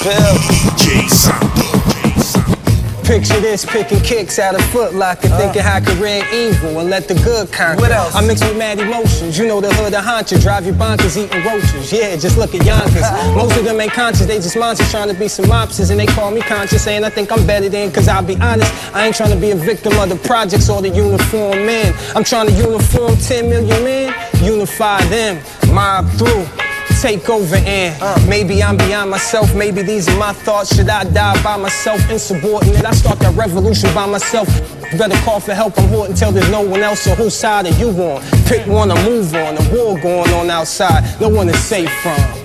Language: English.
pill. Jason. Picture this, picking kicks out of Foot Locker, uh. thinking I could rid evil and let the good conquer. What else? I mix with mad emotions, you know the hood of haunt you, drive you bonkers eating roaches. Yeah, just look at Yonkers. Uh. Most of them ain't conscious, they just monsters trying to be some mobsters, and they call me conscious, saying I think I'm better than, cause I'll be honest, I ain't trying to be a victim of the projects or the uniform men. I'm trying to uniform 10 million men, unify them, mob through take over and maybe I'm beyond myself. Maybe these are my thoughts. Should I die by myself? Insubordinate. I start that revolution by myself. Better call for help. I'm hoarding till there's no one else. So whose side are you on? Pick one or move on. The war going on outside. No one is safe from.